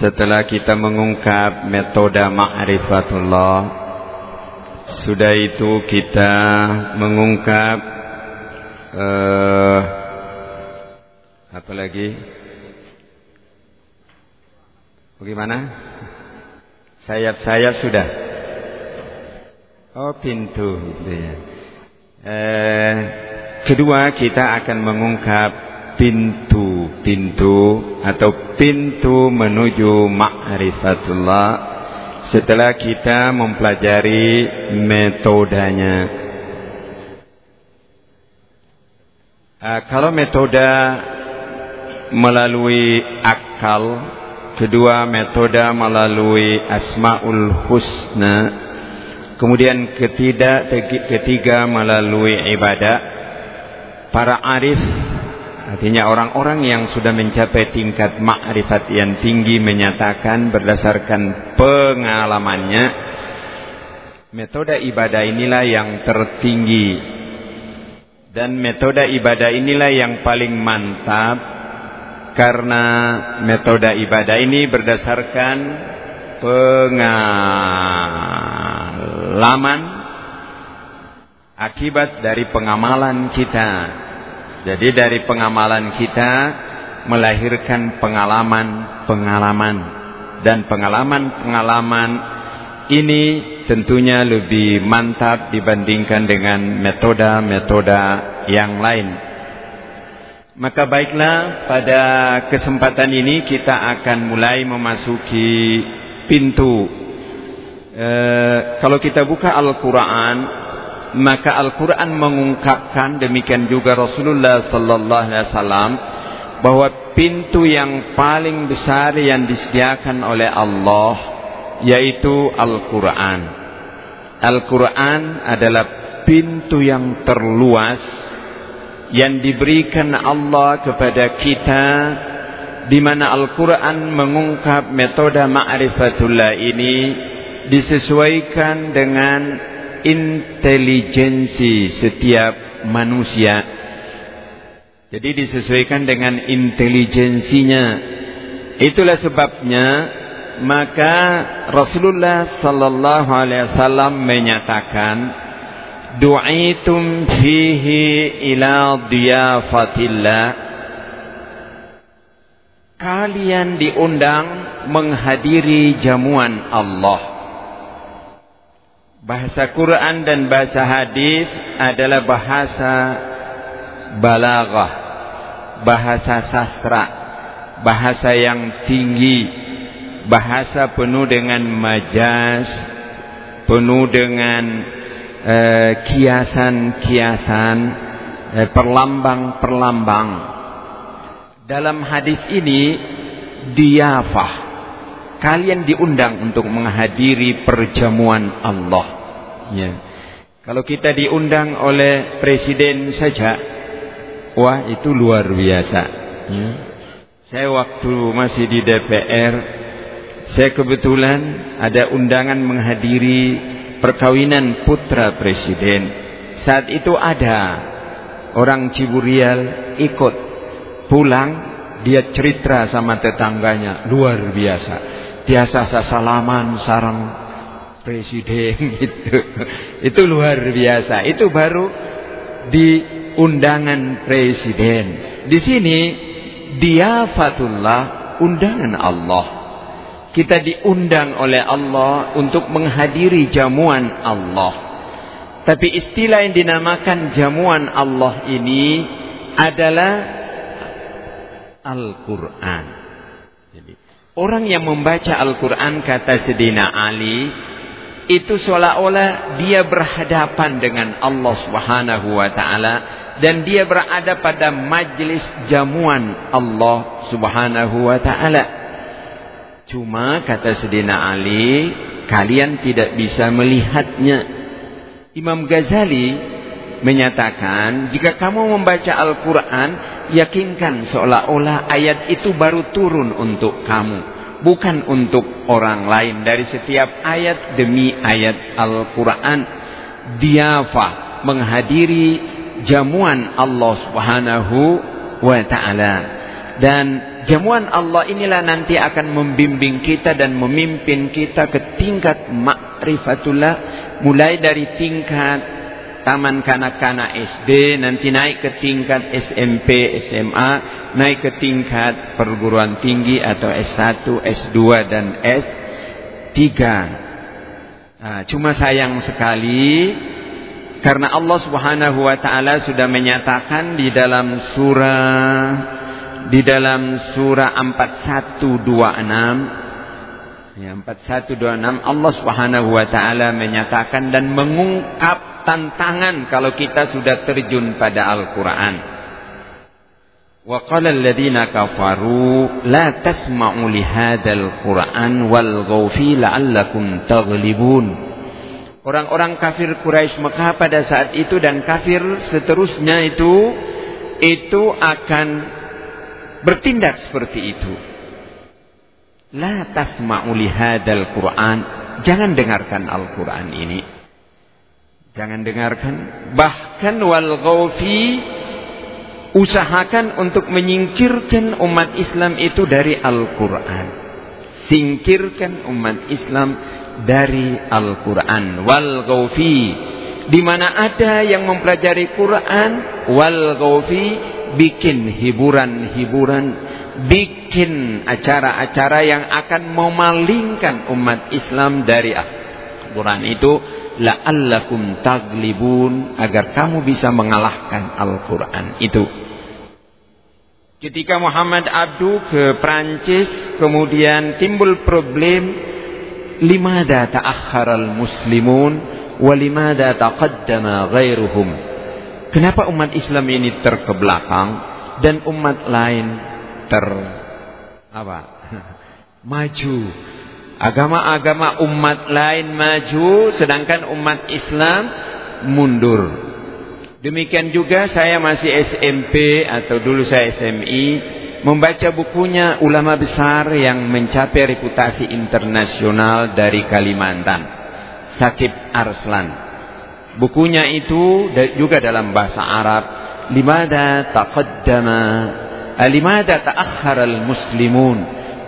Setelah kita mengungkap metode ma'rifatullah Sudah itu kita mengungkap uh, Apa lagi? Bagaimana? Sayap-sayap sudah Oh pintu ya. Eh, kedua kita akan mengungkap pintu-pintu atau pintu menuju ma'rifatullah setelah kita mempelajari metodenya. Uh, kalau metode melalui akal, kedua metode melalui asmaul husna, kemudian ketiga, ketiga melalui ibadah. Para arif Artinya orang-orang yang sudah mencapai tingkat makrifat yang tinggi menyatakan berdasarkan pengalamannya metode ibadah inilah yang tertinggi. Dan metode ibadah inilah yang paling mantap karena metode ibadah ini berdasarkan pengalaman akibat dari pengamalan kita jadi dari pengamalan kita melahirkan pengalaman-pengalaman dan pengalaman-pengalaman ini tentunya lebih mantap dibandingkan dengan metode-metode yang lain. Maka baiklah pada kesempatan ini kita akan mulai memasuki pintu. E, kalau kita buka Al-Quran maka Al-Quran mengungkapkan demikian juga Rasulullah Sallallahu Alaihi Wasallam bahwa pintu yang paling besar yang disediakan oleh Allah yaitu Al-Quran. Al-Quran adalah pintu yang terluas yang diberikan Allah kepada kita di mana Al-Quran mengungkap metode ma'rifatullah ini disesuaikan dengan intelijensi setiap manusia. Jadi disesuaikan dengan intelijensinya. Itulah sebabnya maka Rasulullah sallallahu alaihi wasallam menyatakan du'itum fihi ila diyafatillah kalian diundang menghadiri jamuan Allah Bahasa Quran dan bahasa hadis adalah bahasa balaghah, bahasa sastra, bahasa yang tinggi, bahasa penuh dengan majas, penuh dengan eh, kiasan-kiasan, eh, perlambang-perlambang. Dalam hadis ini diafah kalian diundang untuk menghadiri perjamuan Allah. Ya. Kalau kita diundang oleh presiden saja, wah itu luar biasa. Ya. Saya waktu masih di DPR, saya kebetulan ada undangan menghadiri perkawinan putra presiden. Saat itu ada orang Ciburial ikut pulang dia cerita sama tetangganya luar biasa biasa salaman sarang presiden gitu. Itu luar biasa. Itu baru di undangan presiden. Di sini diafatullah undangan Allah. Kita diundang oleh Allah untuk menghadiri jamuan Allah. Tapi istilah yang dinamakan jamuan Allah ini adalah Al-Quran. Orang yang membaca Al-Quran kata Sedina Ali itu seolah-olah dia berhadapan dengan Allah Subhanahu wa taala dan dia berada pada majlis jamuan Allah Subhanahu wa taala. Cuma kata Sedina Ali, kalian tidak bisa melihatnya. Imam Ghazali menyatakan jika kamu membaca Al-Quran yakinkan seolah-olah ayat itu baru turun untuk kamu bukan untuk orang lain. Dari setiap ayat demi ayat Al-Quran diafa menghadiri jamuan Allah subhanahu wa ta'ala. Dan jamuan Allah inilah nanti akan membimbing kita dan memimpin kita ke tingkat ma'rifatullah mulai dari tingkat taman kanak-kanak SD nanti naik ke tingkat SMP, SMA, naik ke tingkat perguruan tinggi atau S1, S2 dan S3. Nah, cuma sayang sekali karena Allah Subhanahu wa taala sudah menyatakan di dalam surah di dalam surah 4126 Ya, 4126 Allah Subhanahu wa taala menyatakan dan mengungkap tantangan kalau kita sudah terjun pada Al-Qur'an. Wa qala alladziina kafaru la tasma'u li hadzal Qur'an wal fi la'allakum taghlibun. Orang-orang kafir Quraisy Mekah pada saat itu dan kafir seterusnya itu itu akan bertindak seperti itu. La tasma'u lihadal Quran. Jangan dengarkan Al-Quran ini. Jangan dengarkan. Bahkan wal ghawfi usahakan untuk menyingkirkan umat Islam itu dari Al-Quran. Singkirkan umat Islam dari Al-Quran. Wal ghawfi. Di mana ada yang mempelajari Quran, wal ghawfi bikin hiburan-hiburan bikin acara-acara yang akan memalingkan umat Islam dari Al-Quran itu la'allakum taglibun agar kamu bisa mengalahkan Al-Quran itu ketika Muhammad Abdu ke Prancis kemudian timbul problem limada ta'akharal muslimun wa limada taqaddama ghairuhum kenapa umat Islam ini terkebelakang dan umat lain ter apa? maju. Agama-agama umat lain maju sedangkan umat Islam mundur. Demikian juga saya masih SMP atau dulu saya SMI membaca bukunya ulama besar yang mencapai reputasi internasional dari Kalimantan. Sakib Arslan. Bukunya itu juga dalam bahasa Arab. Limada taqaddama Alimada ta'akhkharal muslimun?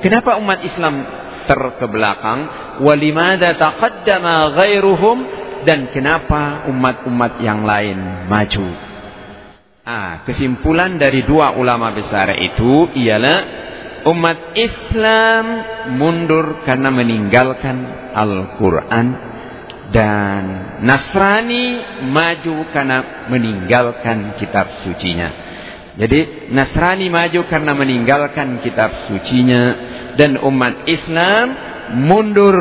Kenapa umat Islam terkebelakang? Walimada taqaddama ghairuhum? Dan kenapa umat-umat yang lain maju? Ah, kesimpulan dari dua ulama besar itu ialah umat Islam mundur karena meninggalkan Al-Quran dan Nasrani maju karena meninggalkan kitab sucinya. Jadi Nasrani maju karena meninggalkan kitab sucinya dan umat Islam mundur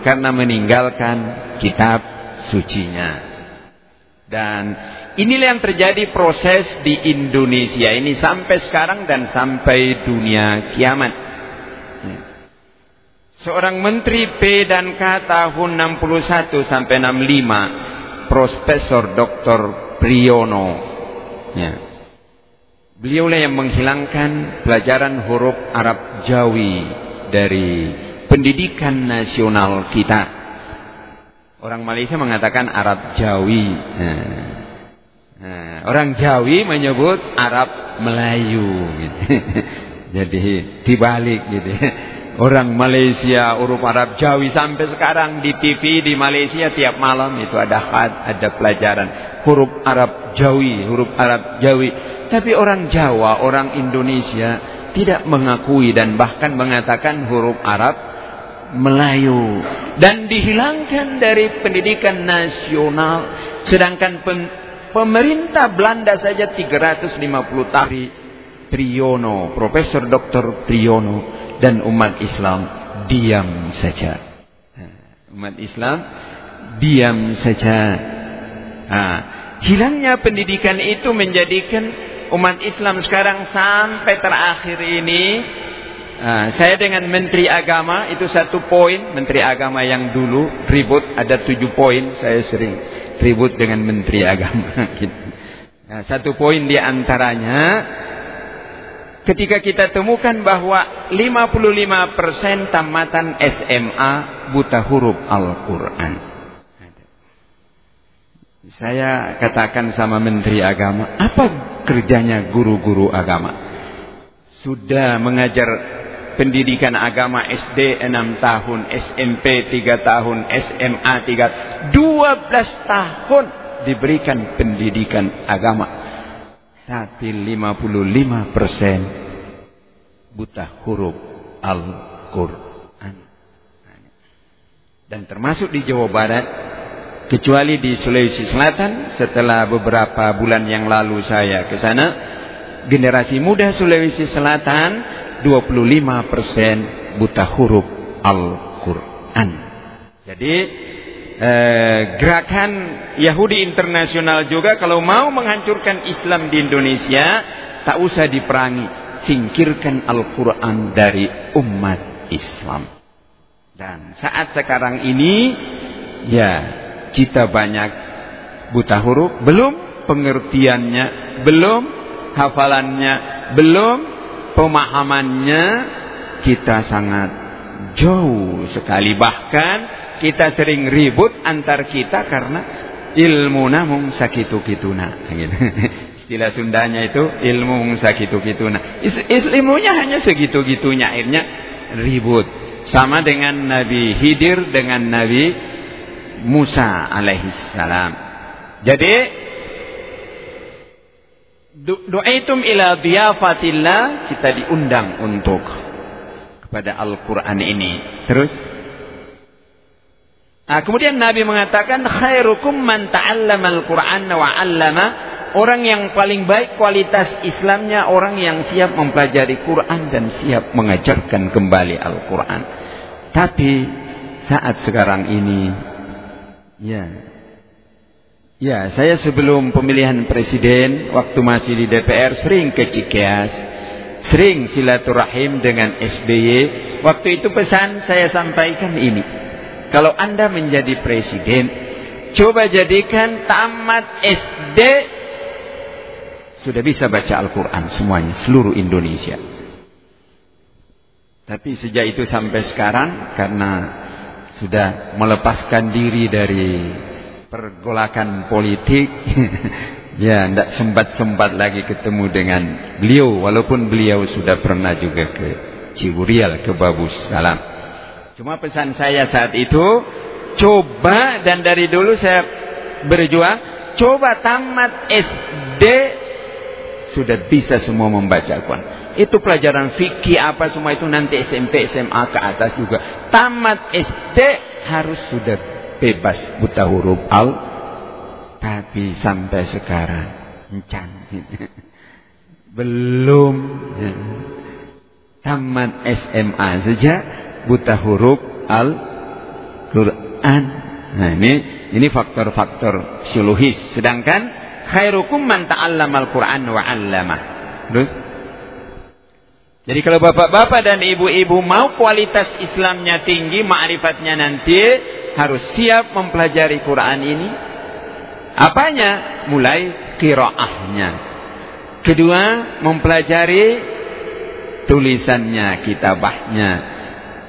karena meninggalkan kitab sucinya. Dan inilah yang terjadi proses di Indonesia ini sampai sekarang dan sampai dunia kiamat. Seorang menteri P dan K tahun 61 sampai 65, Profesor Dr. Priyono. Ya Beliaulah yang menghilangkan pelajaran huruf Arab Jawi dari pendidikan nasional kita. Orang Malaysia mengatakan Arab Jawi. Nah, nah, orang Jawi menyebut Arab Melayu. Jadi dibalik gitu. Orang Malaysia huruf Arab Jawi sampai sekarang di TV di Malaysia tiap malam itu ada had, ada pelajaran huruf Arab Jawi, huruf Arab Jawi tapi orang Jawa, orang Indonesia tidak mengakui dan bahkan mengatakan huruf Arab Melayu dan dihilangkan dari pendidikan nasional sedangkan pemerintah Belanda saja 350 tahun Priyono, Profesor Dr. Priyono dan umat Islam diam saja. Umat Islam diam saja. Nah, hilangnya pendidikan itu menjadikan umat Islam sekarang sampai terakhir ini uh, saya dengan Menteri Agama itu satu poin. Menteri Agama yang dulu ribut ada tujuh poin. Saya sering ribut dengan Menteri Agama gitu. nah, satu poin di antaranya ketika kita temukan bahwa 55% tamatan SMA buta huruf Al-Quran. Saya katakan sama Menteri Agama, apa kerjanya guru-guru agama. sudah mengajar pendidikan agama SD 6 tahun, SMP 3 tahun, SMA 3, 12 tahun diberikan pendidikan agama. Tapi 55 persen buta huruf Al-Quran. Dan termasuk di Jawa Barat, kecuali di Sulawesi Selatan, setelah beberapa bulan yang lalu saya ke sana, generasi muda Sulawesi Selatan 25% buta huruf Al-Quran. Jadi eh, gerakan Yahudi internasional juga kalau mau menghancurkan Islam di Indonesia tak usah diperangi, singkirkan Al-Quran dari umat Islam. Dan saat sekarang ini ya kita banyak buta huruf, belum pengertiannya, belum hafalannya, belum pemahamannya kita sangat jauh sekali. Bahkan kita sering ribut antar kita karena ilmu namung sakitu kituna gitu. istilah Sundanya itu ilmu sakitu kituna Is ilmunya hanya segitu gitunya akhirnya ribut. Sama dengan Nabi Hidir dengan Nabi Musa alaihissalam jadi Doaitum ila diyafatillah kita diundang untuk kepada Al-Qur'an ini. Terus Nah, kemudian Nabi mengatakan khairukum man ta'allama al-Qur'an wa 'allama. Orang yang paling baik kualitas Islamnya orang yang siap mempelajari Quran dan siap mengajarkan kembali Al-Qur'an. Tapi saat sekarang ini ya Ya, saya sebelum pemilihan presiden, waktu masih di DPR, sering ke Cikeas, sering silaturahim dengan SBY. Waktu itu pesan saya sampaikan ini. Kalau Anda menjadi presiden, coba jadikan tamat SD, sudah bisa baca Al-Quran semuanya, seluruh Indonesia. Tapi sejak itu sampai sekarang, karena sudah melepaskan diri dari pergolakan politik. Ya tidak sempat-sempat lagi ketemu dengan beliau walaupun beliau sudah pernah juga ke Ciburial ke Babus Salam. Cuma pesan saya saat itu coba dan dari dulu saya berjuang coba tamat SD sudah bisa semua membaca Quran itu pelajaran fikih apa semua itu nanti SMP SMA ke atas juga. Tamat SD harus sudah bebas buta huruf al. Tapi sampai sekarang encan belum. Tamat SMA saja buta huruf al Quran. Nah ini ini faktor-faktor psikologis. Sedangkan khairukum man ta'allama al-Quran wa 'allama terus jadi kalau bapak-bapak dan ibu-ibu mau kualitas Islamnya tinggi, ma'rifatnya nanti harus siap mempelajari Quran ini. Apanya? Mulai kiraahnya. Kedua, mempelajari tulisannya, kitabahnya.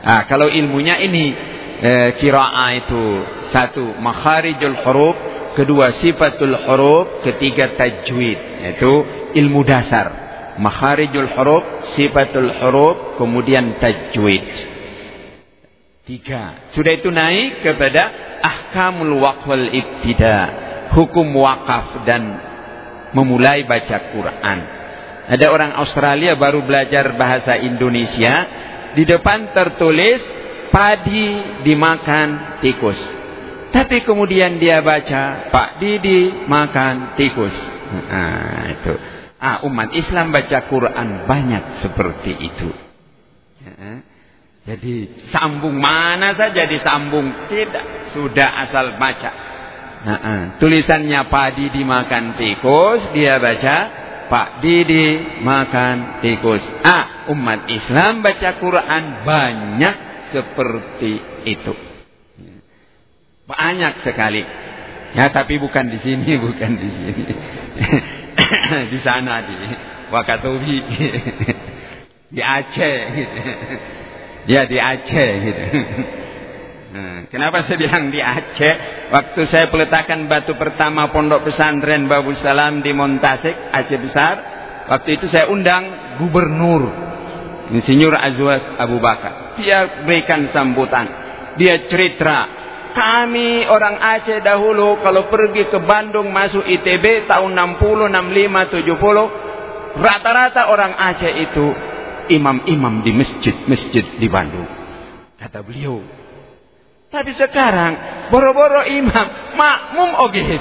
Ah, kalau ilmunya ini eh, kiraah itu satu makharijul huruf, kedua sifatul huruf, ketiga tajwid, yaitu ilmu dasar makharijul huruf, sifatul huruf, kemudian tajwid. Tiga. Sudah itu naik kepada ahkamul waqfal ibtida. Hukum wakaf dan memulai baca Quran. Ada orang Australia baru belajar bahasa Indonesia. Di depan tertulis padi dimakan tikus. Tapi kemudian dia baca Pak Didi makan tikus. Nah, itu. Ah, umat Islam baca Quran banyak seperti itu. Ya. Jadi sambung mana saja disambung tidak sudah asal baca. Nah, uh, tulisannya padi dimakan tikus dia baca Pak Didi makan tikus. Ah, umat Islam baca Quran banyak seperti itu. Banyak sekali. Ya, tapi bukan di sini, bukan di sini. di sana di Wakatobi di Aceh ya di Aceh gitu. Nah, kenapa saya bilang di Aceh? Waktu saya peletakan batu pertama pondok pesantren Babu Salam di Montasik, Aceh Besar, Waktu itu saya undang gubernur Insinyur Azwaz Abu Bakar. Dia berikan sambutan. Dia cerita kami orang Aceh dahulu kalau pergi ke Bandung masuk ITB tahun 60, 65, 70 rata-rata orang Aceh itu imam-imam di masjid-masjid di Bandung. Kata beliau. Tapi sekarang boro-boro imam makmum oge.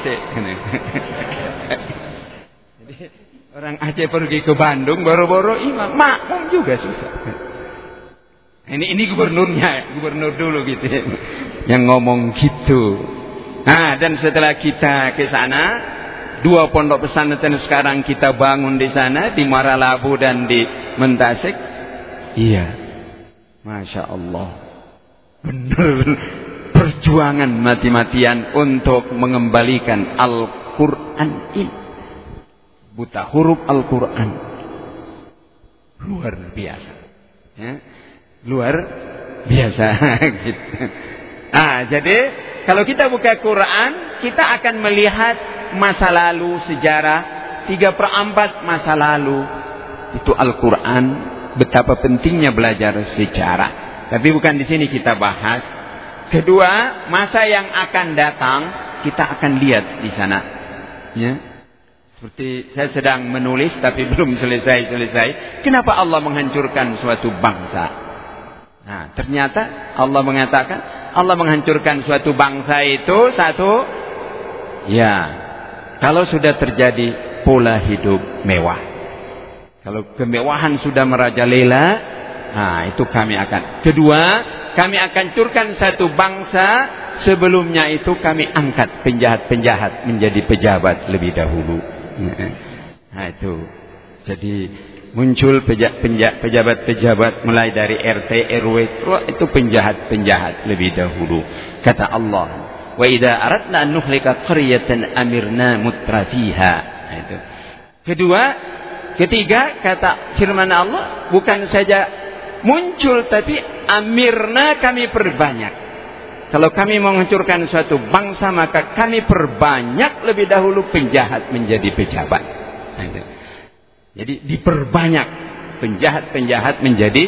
Jadi orang Aceh pergi ke Bandung boro-boro imam makmum juga susah. Ini ini gubernurnya, gubernur dulu gitu ya. Yang ngomong gitu. Nah, dan setelah kita ke sana, dua pondok pesantren sekarang kita bangun di sana di Maralabu dan di Mentasik. Iya. Masya Allah. Benar perjuangan mati-matian untuk mengembalikan Al-Quran ini. Buta huruf Al-Quran. Luar biasa. Ya luar biasa gitu. Ah, jadi kalau kita buka Quran, kita akan melihat masa lalu sejarah tiga perempat masa lalu itu Al-Quran betapa pentingnya belajar sejarah. Tapi bukan di sini kita bahas. Kedua, masa yang akan datang kita akan lihat di sana. Ya. Seperti saya sedang menulis tapi belum selesai-selesai. Kenapa Allah menghancurkan suatu bangsa? Nah, ternyata Allah mengatakan Allah menghancurkan suatu bangsa itu satu ya kalau sudah terjadi pola hidup mewah. Kalau kemewahan sudah merajalela, nah itu kami akan. Kedua, kami akan hancurkan satu bangsa sebelumnya itu kami angkat penjahat-penjahat menjadi pejabat lebih dahulu. Nah itu. Jadi muncul pejabat-pejabat mulai dari RT RW itu penjahat-penjahat lebih dahulu. Kata Allah wa idza aradna an nuhlika qaryatan amirna mutrafiha nah, itu. Kedua ketiga kata firman Allah bukan saja muncul tapi amirna kami perbanyak. Kalau kami menghancurkan suatu bangsa maka kami perbanyak lebih dahulu penjahat menjadi pejabat. Nah. Jadi diperbanyak penjahat-penjahat menjadi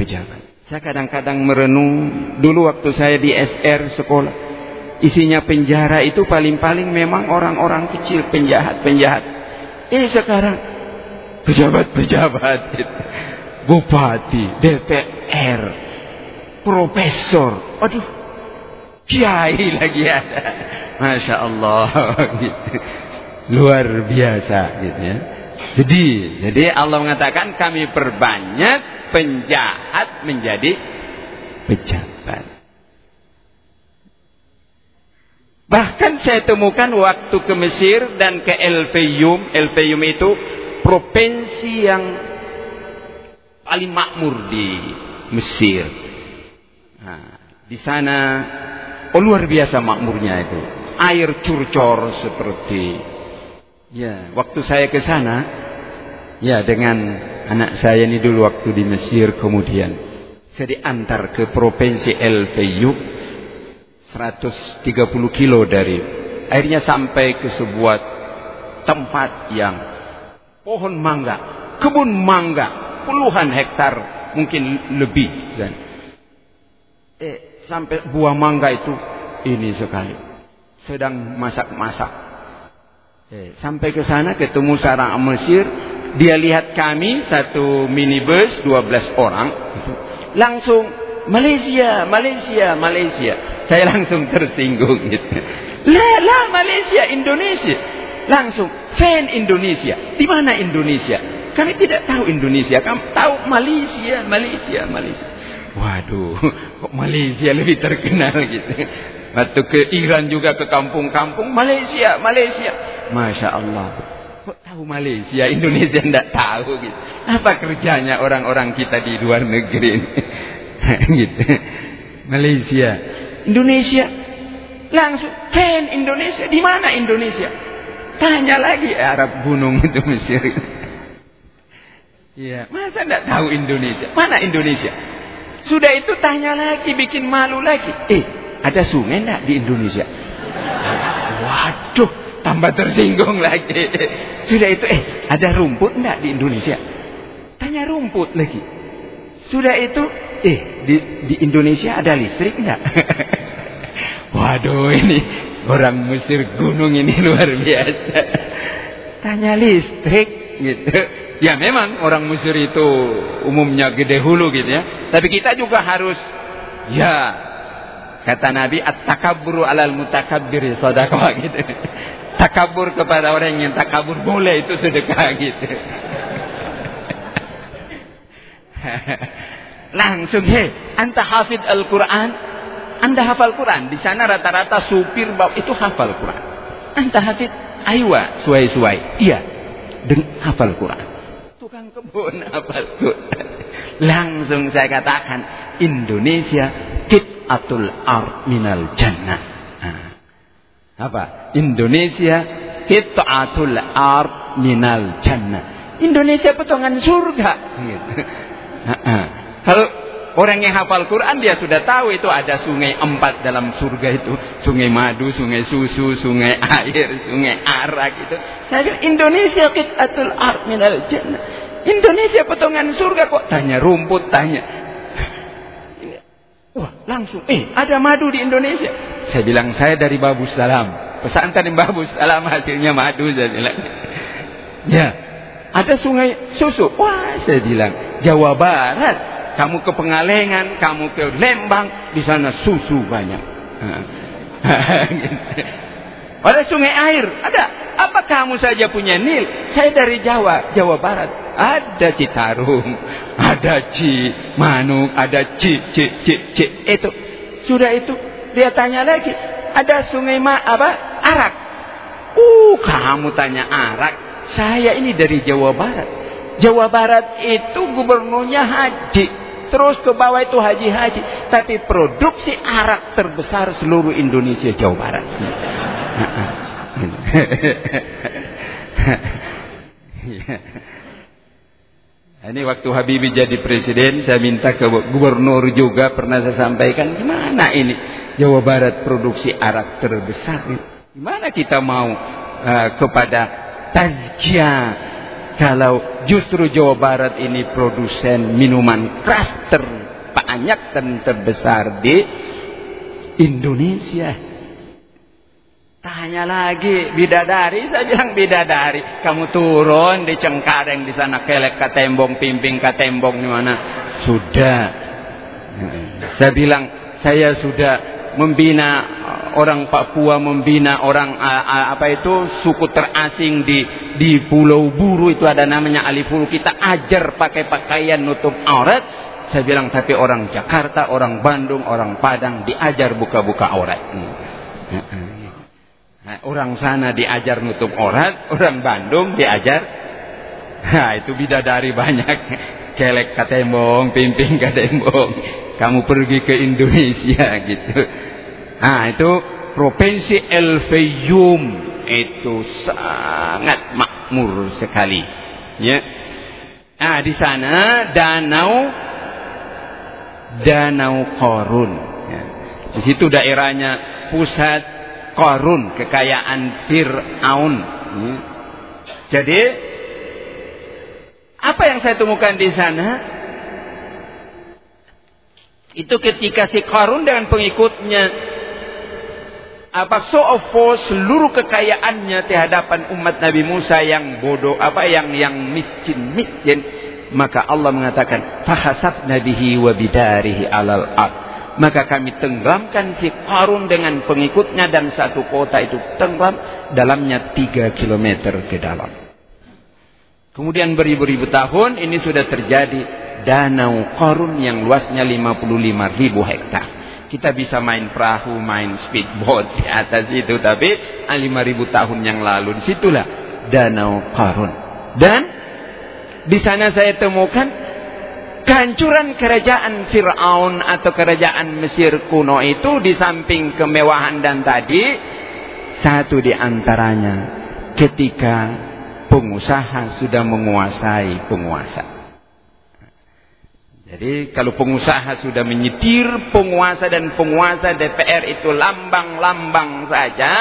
pejabat. Saya kadang-kadang merenung dulu waktu saya di SR sekolah. Isinya penjara itu paling-paling memang orang-orang kecil penjahat-penjahat. Eh sekarang pejabat-pejabat bupati, DPR, profesor. Aduh, kiai lagi ada. Masya Allah. Gitu. Luar biasa gitu ya. Jadi, jadi Allah mengatakan kami perbanyak penjahat menjadi pejabat. Bahkan saya temukan waktu ke Mesir dan ke El Fayum itu provinsi yang paling makmur di Mesir. Nah, di sana oh luar biasa makmurnya itu. Air curcor seperti Ya, waktu saya ke sana, ya dengan anak saya ini dulu waktu di Mesir kemudian. Saya diantar ke provinsi El Fayum 130 kilo dari akhirnya sampai ke sebuah tempat yang pohon mangga, kebun mangga, puluhan hektar mungkin lebih dan eh sampai buah mangga itu ini sekali sedang masak-masak sampai ke sana ketemu seorang Mesir, dia lihat kami satu minibus 12 orang, langsung Malaysia, Malaysia, Malaysia. Saya langsung tersinggung gitu. Lah, lah Malaysia, Indonesia. Langsung fan Indonesia. Di mana Indonesia? Kami tidak tahu Indonesia. Kami tahu Malaysia, Malaysia, Malaysia. Waduh, kok Malaysia lebih terkenal gitu. Waktu ke Iran juga ke kampung-kampung Malaysia, Malaysia. Masya Allah. Kok tahu Malaysia, Indonesia tidak tahu gitu. Apa kerjanya orang-orang kita di luar negeri ini? gitu. Malaysia, Indonesia. Langsung Ken Indonesia. Di mana Indonesia? Tanya lagi Arab gunung itu Mesir. Iya, masa tidak tahu Indonesia? Mana Indonesia? Sudah itu tanya lagi, bikin malu lagi. Eh, ada sungai enggak di Indonesia? Waduh, tambah tersinggung lagi. Sudah itu, eh ada rumput enggak di Indonesia? Tanya rumput lagi. Sudah itu, eh di, di Indonesia ada listrik enggak? Waduh ini orang Mesir gunung ini luar biasa. Tanya listrik gitu. Ya memang orang Mesir itu umumnya gede hulu gitu ya. Tapi kita juga harus ya kata Nabi at-takabburu alal mutakabbir sedekah gitu. Takabur kepada orang yang takabur boleh itu sedekah gitu. Langsung, hei, anta hafid Al-Quran, anda hafal Quran. Di sana rata-rata supir bawa itu hafal Quran. Anda hafid, aywa, suai-suai. Iya, dengan hafal Quran. Tukang kebun hafal Quran. Langsung saya katakan, Indonesia kit'atul ar minal jannah. Nah. Apa? Indonesia kit'atul ar minal jannah. Indonesia potongan surga. Gitu. Kalau Orang yang hafal Quran dia sudah tahu itu ada sungai empat dalam surga itu. Sungai madu, sungai susu, sungai air, sungai arak itu. Saya Indonesia qit'atul ard minal jannah. Indonesia potongan surga kok tanya rumput tanya. Wah, langsung eh ada madu di Indonesia. Saya bilang saya dari Babus Salam. Pesantren Babus Salam hasilnya madu saya bilang. Ya, ada sungai susu. Wah, saya bilang Jawa Barat kamu ke Pengalengan, kamu ke Lembang, di sana susu banyak. ada sungai air, ada. Apa kamu saja punya Nil? Saya dari Jawa, Jawa Barat. Ada Citarum, ada Ci Manuk, ada Ci Ci Ci Ci itu. Sudah itu dia tanya lagi, ada sungai ma apa? Arak. Uh, kamu tanya Arak. Saya ini dari Jawa Barat. Jawa Barat itu gubernurnya Haji terus ke bawah itu haji-haji. Tapi produksi arak terbesar seluruh Indonesia Jawa Barat. Ini waktu Habibie jadi presiden, saya minta ke gubernur juga pernah saya sampaikan, gimana ini Jawa Barat produksi arak terbesar? Gimana kita mau uh, kepada tazkiyah kalau justru Jawa Barat ini produsen minuman keras terbanyak dan terbesar di Indonesia. Tanya lagi bidadari, saya bilang bidadari. Kamu turun di Cengkareng di sana kelek ke tembong, pimping ke tembong di mana? Sudah. Saya bilang saya sudah membina orang Papua membina orang apa itu suku terasing di di Pulau Buru itu ada namanya Alifulu kita ajar pakai pakaian nutup aurat saya bilang tapi orang Jakarta orang Bandung orang Padang diajar buka-buka aurat nah, orang sana diajar nutup aurat orang Bandung diajar nah itu bidadari banyak kelek katembong pimping katembong kamu pergi ke Indonesia gitu Nah, itu provinsi El Fayum itu sangat makmur sekali. Ya. Nah, di sana danau Danau Korun. Ya. Di situ daerahnya pusat Korun, kekayaan Fir'aun. Ya. Jadi apa yang saya temukan di sana? Itu ketika si Korun dengan pengikutnya apa so of seluruh kekayaannya di umat Nabi Musa yang bodoh apa yang yang miskin miskin maka Allah mengatakan fahasab nabihi wa bidarihi alal ard maka kami tenggelamkan si Qarun dengan pengikutnya dan satu kota itu tenggelam dalamnya tiga kilometer ke dalam kemudian beribu-ribu tahun ini sudah terjadi danau Qarun yang luasnya 55 ribu hektar kita bisa main perahu, main speedboat di atas itu. Tapi 5000 tahun yang lalu di situlah Danau Karun. Dan di sana saya temukan kehancuran kerajaan Fir'aun atau kerajaan Mesir kuno itu di samping kemewahan dan tadi satu di antaranya ketika pengusaha sudah menguasai penguasa. Jadi kalau pengusaha sudah menyetir penguasa dan penguasa DPR itu lambang-lambang saja,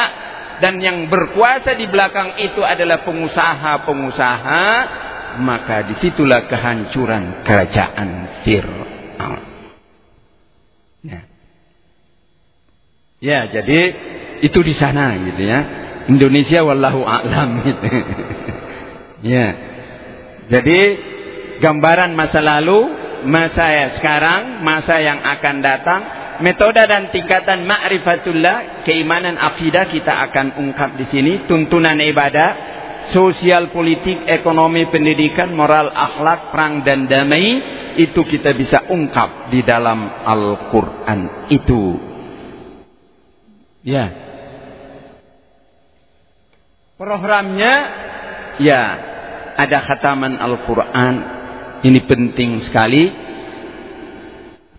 dan yang berkuasa di belakang itu adalah pengusaha-pengusaha, maka di situlah kehancuran kerajaan Fir'aun. Ya. ya, jadi itu di sana gitu ya. Indonesia wallahu a'lam gitu. ya. Jadi gambaran masa lalu, masa sekarang, masa yang akan datang, metode dan tingkatan ma'rifatullah, keimanan akidah kita akan ungkap di sini, tuntunan ibadah, sosial politik, ekonomi, pendidikan, moral, akhlak, perang dan damai, itu kita bisa ungkap di dalam Al-Qur'an itu. Ya. Programnya ya ada khataman Al-Quran. Ini penting sekali.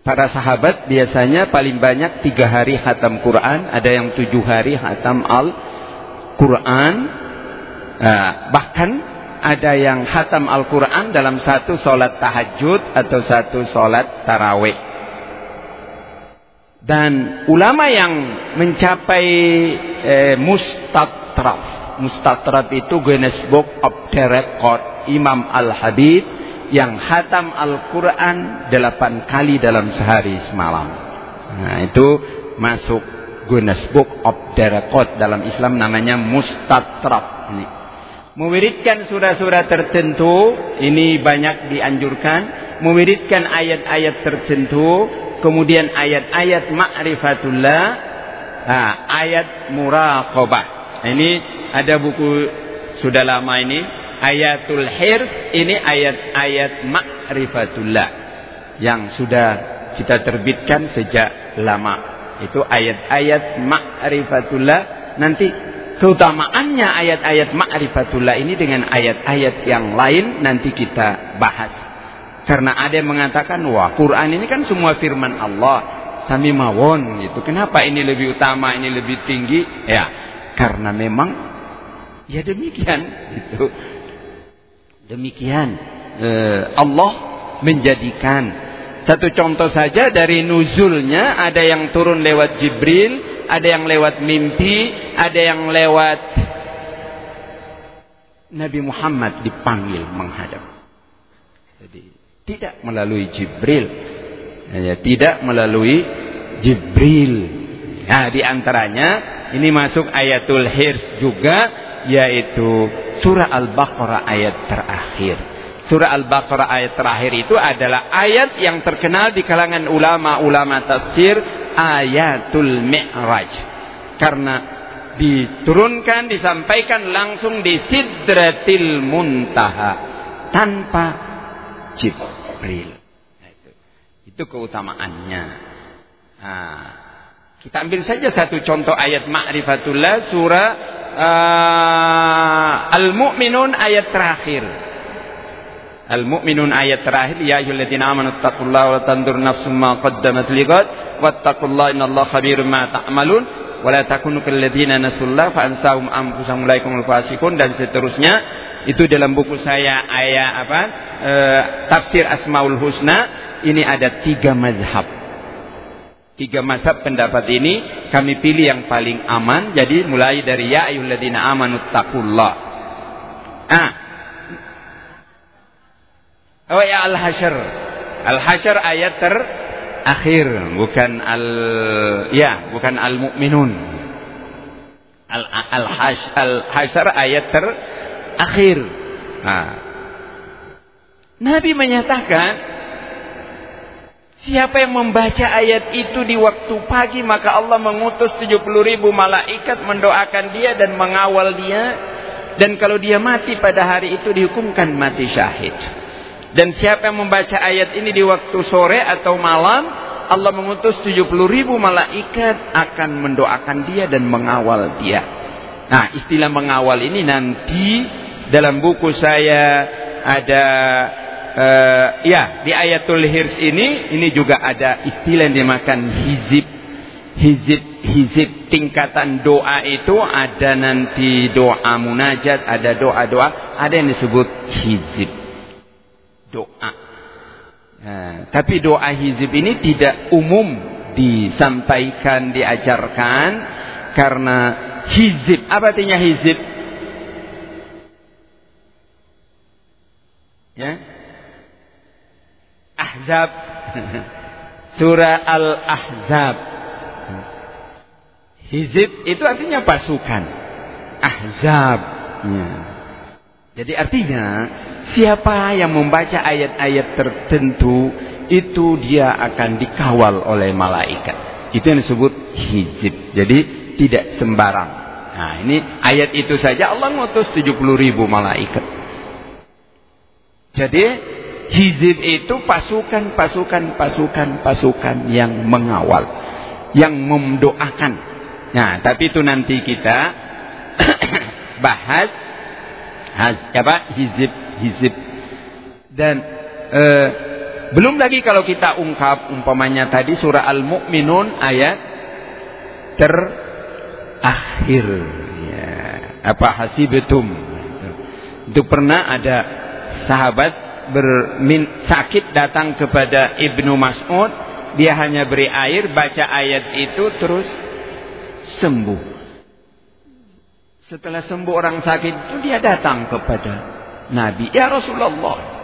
Para sahabat biasanya paling banyak tiga hari hatam Quran. Ada yang tujuh hari hatam Al-Quran. Nah, bahkan ada yang hatam Al-Quran dalam satu solat tahajud atau satu solat tarawih. Dan ulama yang mencapai eh, mustatraf Mustatrab itu Guinness Book of the Record Imam Al-Habib yang hatam Al-Quran delapan kali dalam sehari semalam. Nah itu masuk Guinness Book of the Record dalam Islam namanya Mustatrab. Ini. Mewiridkan surah-surah tertentu, ini banyak dianjurkan. Mewiridkan ayat-ayat tertentu, kemudian ayat-ayat ma'rifatullah, nah, ayat muraqabah. Ini ada buku sudah lama ini ayatul hirs ini ayat-ayat ma'rifatullah yang sudah kita terbitkan sejak lama itu ayat-ayat ma'rifatullah nanti keutamaannya ayat-ayat ma'rifatullah ini dengan ayat-ayat yang lain nanti kita bahas. Karena ada yang mengatakan wah Quran ini kan semua firman Allah. Sami mawon gitu. Kenapa ini lebih utama ini lebih tinggi? Ya karena memang Ya demikian itu. Demikian eh, Allah menjadikan. Satu contoh saja dari nuzulnya ada yang turun lewat Jibril, ada yang lewat mimpi, ada yang lewat Nabi Muhammad dipanggil menghadap. Jadi tidak melalui Jibril, ya, tidak melalui Jibril. Nah, di antaranya ini masuk ayatul hirs juga yaitu surah Al-Baqarah ayat terakhir. Surah Al-Baqarah ayat terakhir itu adalah ayat yang terkenal di kalangan ulama-ulama tafsir ayatul Mi'raj. Karena diturunkan, disampaikan langsung di Sidratil Muntaha tanpa Jibril. Nah, itu, keutamaannya. Nah, kita ambil saja satu contoh ayat ma'rifatullah surah uh, Al-Mu'minun ayat terakhir. Al-Mu'minun ayat terakhir ya ayyuhalladzina amanu taqullaha wa tandur nafsum ma qaddamat lighad wattaqullaha innallaha khabirum ma ta'malun wa la takunu kalladzina nasullaha fa ansahum anfusahum ulaikumul fasiqun dan seterusnya itu dalam buku saya ayat apa e, tafsir Asmaul Husna ini ada tiga mazhab Tiga mazhab pendapat ini kami pilih yang paling aman. Jadi mulai dari ya ayyuhalladzina amanu taqullah. Ah. Oh ya al-hasyr. Al-hasyr ayat terakhir, bukan al ya, bukan al-mu'minun. Al-hasyr ayat terakhir. Nah. Nabi menyatakan Siapa yang membaca ayat itu di waktu pagi maka Allah mengutus 70 ribu malaikat mendoakan dia dan mengawal dia. Dan kalau dia mati pada hari itu dihukumkan mati syahid. Dan siapa yang membaca ayat ini di waktu sore atau malam Allah mengutus 70 ribu malaikat akan mendoakan dia dan mengawal dia. Nah istilah mengawal ini nanti dalam buku saya ada uh, ya di ayatul hirs ini ini juga ada istilah yang dimakan hizib hizib hizib tingkatan doa itu ada nanti doa munajat ada doa-doa ada yang disebut hizib doa nah, tapi doa hizib ini tidak umum disampaikan diajarkan karena hizib. Apa artinya hizib? Ya. Ahzab. Surah Al-Ahzab. Hizib itu artinya pasukan. Ahzab. Ya. Jadi artinya siapa yang membaca ayat-ayat tertentu itu dia akan dikawal oleh malaikat. Itu yang disebut hizib. Jadi tidak sembarang. Nah ini ayat itu saja Allah ngutus 70 ribu malaikat. Jadi hizib itu pasukan, pasukan, pasukan, pasukan yang mengawal. Yang mendoakan. Nah tapi itu nanti kita bahas haz, apa? Hizib hizib. Dan eh, belum lagi kalau kita ungkap umpamanya tadi surah al-mu'minun ayat terakhir. Ya apa hasibtum? Itu pernah ada sahabat bermin sakit datang kepada Ibnu Mas'ud dia hanya beri air baca ayat itu terus sembuh setelah sembuh orang sakit itu dia datang kepada Nabi. Ya Rasulullah.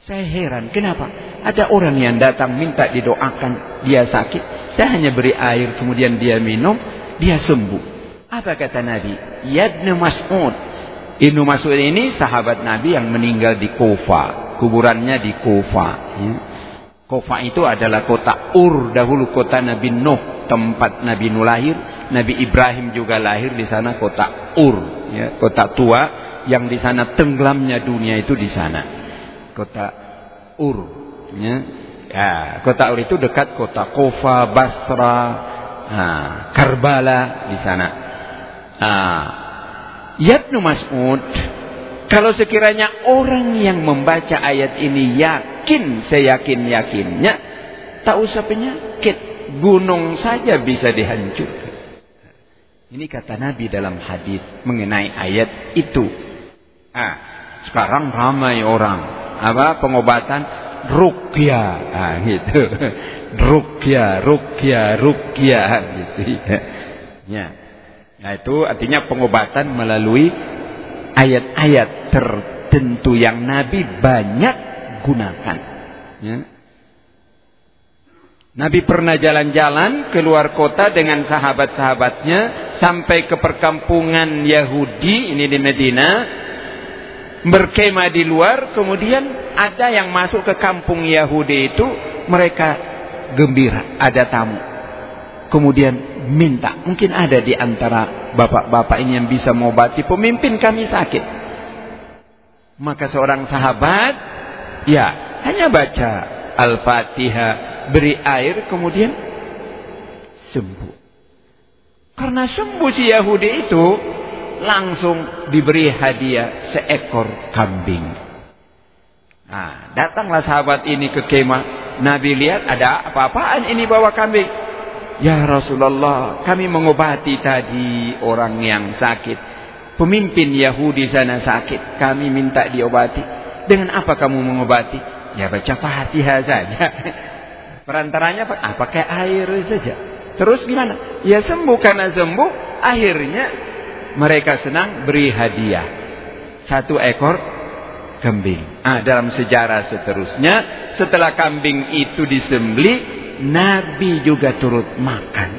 Saya heran. Kenapa? Ada orang yang datang minta didoakan. Dia sakit. Saya hanya beri air. Kemudian dia minum. Dia sembuh. Apa kata Nabi? Yadna Mas'ud. Ibnu Mas'ud ini sahabat Nabi yang meninggal di Kufa. Kuburannya di Kufa. Ya. Kufa itu adalah kota Ur. Dahulu kota Nabi Nuh. Tempat Nabi Nuh lahir. Nabi Ibrahim juga lahir di sana kota Ur, ya, kota tua yang di sana tenggelamnya dunia itu di sana. Kota Ur, ya. ya kota Ur itu dekat kota Kofa, Basra, nah, Karbala di sana. Nah, Yabnu Mas'ud kalau sekiranya orang yang membaca ayat ini yakin, seyakin-yakinnya, tak usah penyakit, gunung saja bisa dihancurkan. Ini kata Nabi dalam hadis mengenai ayat itu. Ah, sekarang ramai orang apa pengobatan ruqya, ah, gitu. ruqya, ruqya, ruqya gitu ya. Nah, itu artinya pengobatan melalui ayat-ayat tertentu yang Nabi banyak gunakan. Ya. Nabi pernah jalan-jalan keluar kota dengan sahabat-sahabatnya sampai ke perkampungan Yahudi ini di Medina berkemah di luar kemudian ada yang masuk ke kampung Yahudi itu mereka gembira ada tamu kemudian minta mungkin ada di antara bapak-bapak ini yang bisa mengobati pemimpin kami sakit maka seorang sahabat ya hanya baca Al-Fatihah beri air kemudian sembuh. Karena sembuh si Yahudi itu langsung diberi hadiah seekor kambing. Nah, datanglah sahabat ini ke kemah. Nabi lihat ada apa-apaan ini bawa kambing. Ya Rasulullah, kami mengobati tadi orang yang sakit. Pemimpin Yahudi sana sakit, kami minta diobati. Dengan apa kamu mengobati? Ya baca Fatihah saja. Perantaranya apa? Ah, pakai air saja. Terus gimana? Ya sembuh karena sembuh. Akhirnya mereka senang beri hadiah. Satu ekor kambing. Ah, dalam sejarah seterusnya, setelah kambing itu disembeli, Nabi juga turut makan.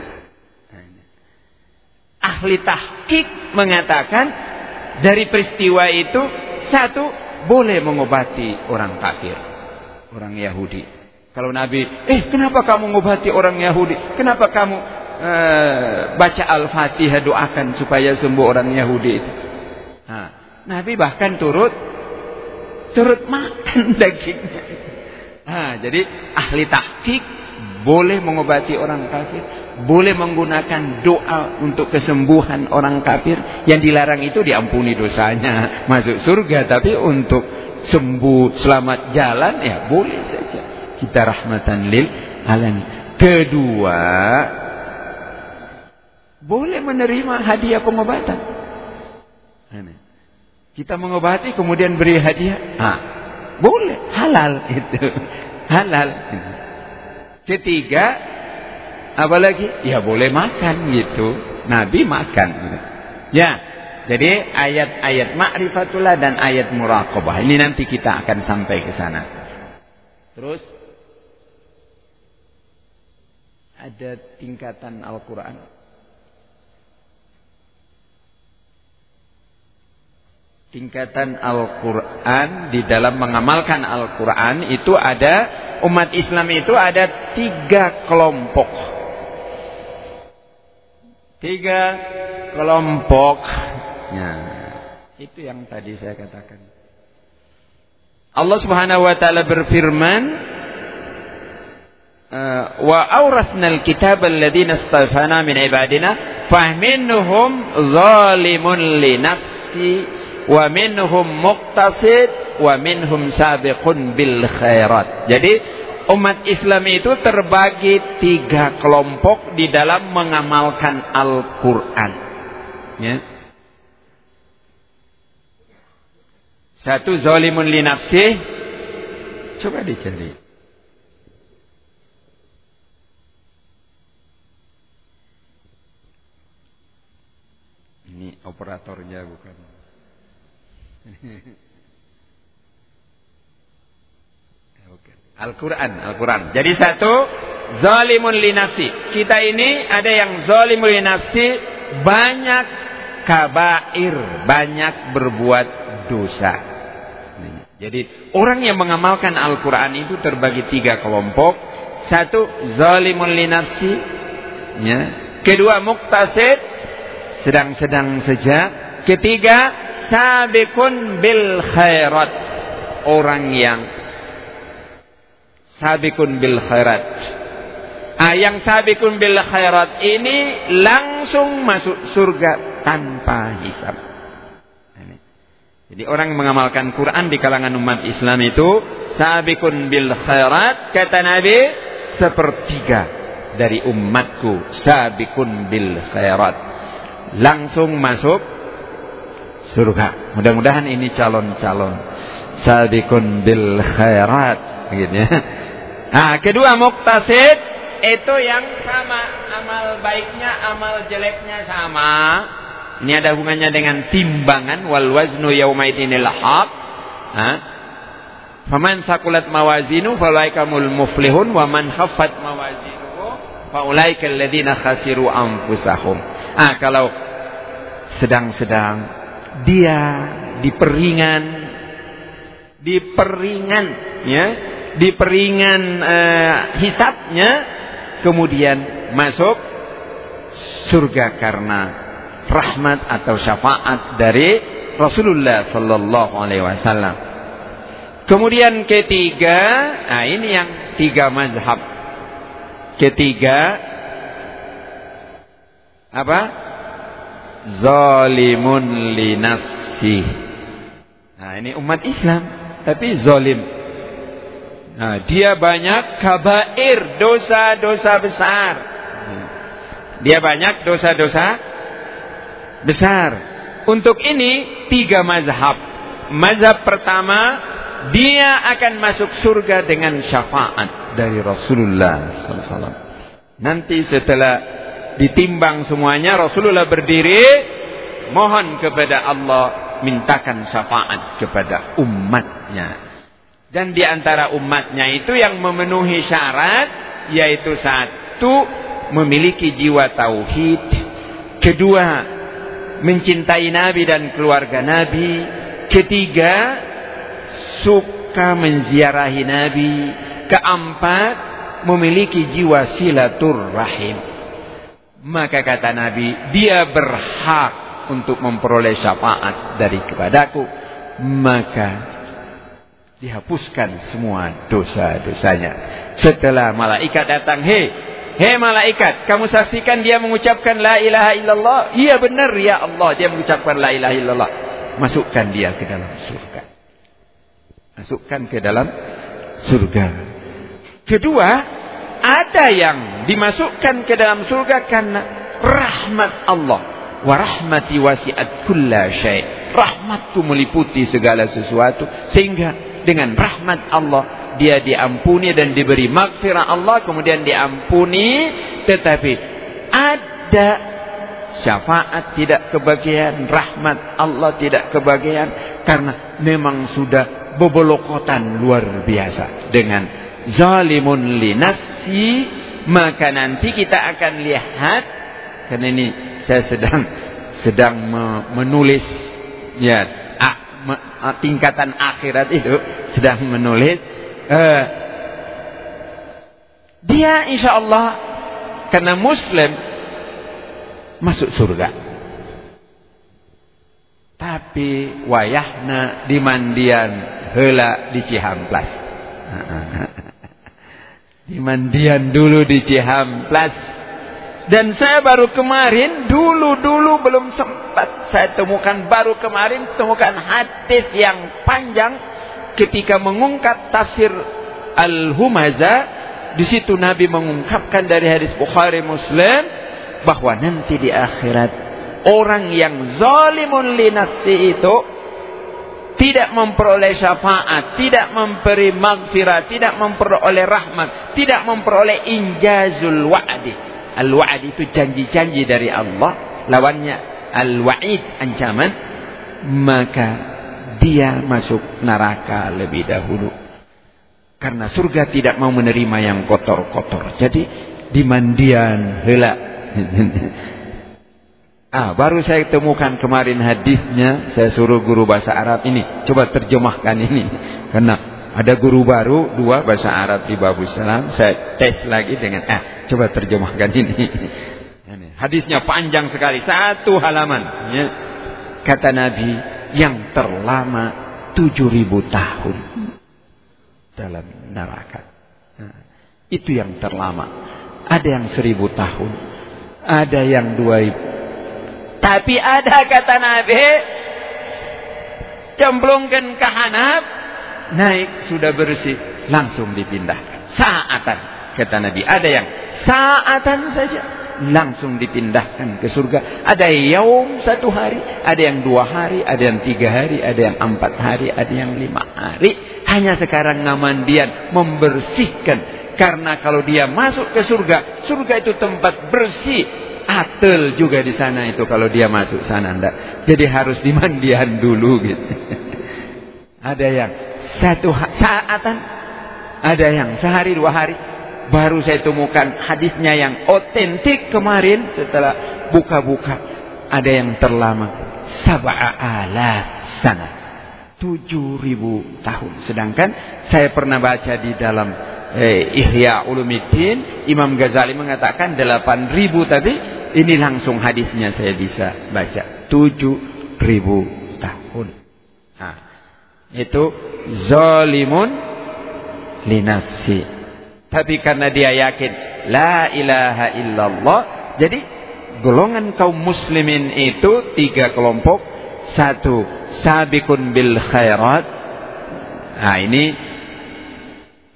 Ahli tahqiq mengatakan dari peristiwa itu satu boleh mengobati orang kafir, orang Yahudi. Kalau Nabi, eh kenapa kamu ngobati orang Yahudi? Kenapa kamu uh, baca Al-Fatihah doakan supaya sembuh orang Yahudi itu? Nah, Nabi bahkan turut turut makan dagingnya. Nah, jadi ahli tahqiq boleh mengobati orang kafir, boleh menggunakan doa untuk kesembuhan orang kafir. Yang dilarang itu diampuni dosanya, masuk surga, tapi untuk sembuh, selamat jalan ya boleh saja kita rahmatan lil alamin. Kedua, boleh menerima hadiah pengobatan. Kita mengobati kemudian beri hadiah. Ah, boleh, halal itu. Halal. Ketiga, apalagi ya boleh makan gitu. Nabi makan. Ya, jadi ayat-ayat ma'rifatullah dan ayat muraqabah. Ini nanti kita akan sampai ke sana. Terus ada tingkatan Al-Qur'an. Tingkatan Al-Quran di dalam mengamalkan Al-Quran itu ada umat Islam itu ada tiga kelompok. Tiga kelompok Ya, itu yang tadi saya katakan. Allah Subhanahu wa taala berfirman, eh, "Wa awrasna al-kitaba alladziina istafana min ibadina, faminhum zalimun li nafsi wa minhum muqtasid wa minhum sabiqun bil khairat." Jadi umat Islam itu terbagi tiga kelompok di dalam mengamalkan Al-Qur'an. Ya. Satu zalimun li nafsih. Coba dicari. Ini operatornya bukan. Al-Quran, Al-Quran. Jadi satu, zalimun li nafsi. Kita ini ada yang zalimun li nafsi, banyak kabair, banyak berbuat dosa. Jadi orang yang mengamalkan Al-Quran itu terbagi tiga kelompok. Satu, zalimun linafsi. Ya. Kedua, muktasid. Sedang-sedang saja. Ketiga, sabikun bil khairat. Orang yang sabikun bil khairat. Ah, yang sabikun bil khairat ini langsung masuk surga tanpa hisab. Jadi orang mengamalkan Quran di kalangan umat Islam itu sabikun bil khairat kata Nabi sepertiga dari umatku sabikun bil khairat langsung masuk surga. Mudah-mudahan ini calon-calon sabikun bil khairat gitu ya. Nah, kedua muktasid itu yang sama amal baiknya, amal jeleknya sama. Ini ada hubungannya dengan timbangan wal waznu yaumaidinil haq. Faman sakulat mawazinu falaikamul muflihun wa man khaffat mawazinuhu faulaika alladziina khasiru anfusahum. Ah kalau sedang-sedang dia di peringan di peringan ya di peringan uh, hisapnya kemudian masuk surga karena rahmat atau syafaat dari Rasulullah sallallahu alaihi wasallam. Kemudian ketiga, nah ini yang tiga mazhab. Ketiga apa? Zalimun li nafsi. Nah, ini umat Islam tapi zalim. Nah, dia banyak kabair, dosa-dosa besar. Dia banyak dosa-dosa besar. Untuk ini tiga mazhab. Mazhab pertama, dia akan masuk surga dengan syafaat dari Rasulullah SAW. Nanti setelah ditimbang semuanya, Rasulullah berdiri, mohon kepada Allah, mintakan syafaat kepada umatnya. Dan di antara umatnya itu yang memenuhi syarat, yaitu satu, memiliki jiwa tauhid. Kedua, mencintai Nabi dan keluarga Nabi. Ketiga, suka menziarahi Nabi. Keempat, memiliki jiwa silatur rahim. Maka kata Nabi, dia berhak untuk memperoleh syafaat dari kepadaku. Maka dihapuskan semua dosa-dosanya. Setelah malaikat datang, hei Hei malaikat, kamu saksikan dia mengucapkan la ilaha illallah? Iya benar ya Allah, dia mengucapkan la ilaha illallah. Masukkan dia ke dalam surga. Masukkan ke dalam surga. Kedua, ada yang dimasukkan ke dalam surga karena rahmat Allah. Wa rahmati wasi'at kulla syai'. Rahmatku meliputi segala sesuatu sehingga dengan rahmat Allah dia diampuni dan diberi maghfirah Allah kemudian diampuni tetapi ada syafaat tidak kebagian, rahmat Allah tidak kebagian karena memang sudah bobolokotan luar biasa dengan zalimun linafsi maka nanti kita akan lihat karena ini saya sedang sedang menulis ya tingkatan akhirat itu sedang menulis uh, dia insya Allah karena muslim masuk surga. Tapi wayahna di mandian hela di Cihamplas di mandian dulu di Cihamplas dan saya baru kemarin, dulu-dulu belum sempat saya temukan, baru kemarin temukan hadis yang panjang ketika mengungkap tafsir Al-Humaza. Di situ Nabi mengungkapkan dari hadis Bukhari Muslim bahwa nanti di akhirat orang yang zalimun li nafsi itu tidak memperoleh syafaat, tidak memberi maghfirah, tidak memperoleh rahmat, tidak memperoleh injazul wa'di Al-wa'd itu janji-janji dari Allah, lawannya al-wa'id ancaman, maka dia masuk neraka lebih dahulu. Karena surga tidak mau menerima yang kotor-kotor. Jadi dimandian hela. ah, baru saya temukan kemarin hadisnya, saya suruh guru bahasa Arab ini, coba terjemahkan ini. Karena ada guru baru dua bahasa Arab di Babu Salam. Saya tes lagi dengan ah coba terjemahkan ini. Hadisnya panjang sekali satu halaman. Ya. Kata Nabi yang terlama tujuh ribu tahun dalam neraka. Nah, itu yang terlama. Ada yang seribu tahun. Ada yang dua ribu. Tapi ada kata Nabi. Cemplungkan ke hanap naik sudah bersih langsung dipindahkan. Saatan kata Nabi ada yang saatan saja langsung dipindahkan ke surga. Ada yaum satu hari ada yang dua hari ada yang tiga hari ada yang empat hari ada yang lima hari. Hanya sekarang ngamandian membersihkan. Karena kalau dia masuk ke surga surga itu tempat bersih atel juga di sana itu kalau dia masuk sana ndak jadi harus dimandian dulu gitu ada yang satu saatan, ada yang sehari dua hari. Baru saya temukan hadisnya yang otentik kemarin setelah buka-buka. Ada yang terlama sab'ala sana. Tujuh ribu tahun. Sedangkan saya pernah baca di dalam eh, Ihya Ulumiddin. Imam Ghazali mengatakan delapan ribu tapi ini langsung hadisnya saya bisa baca. Tujuh ribu tahun. Nah, itu zalimun linafsi. Tapi karena dia yakin la ilaha illallah, jadi golongan kaum muslimin itu tiga kelompok. Satu, sabikun bil khairat. Nah, ini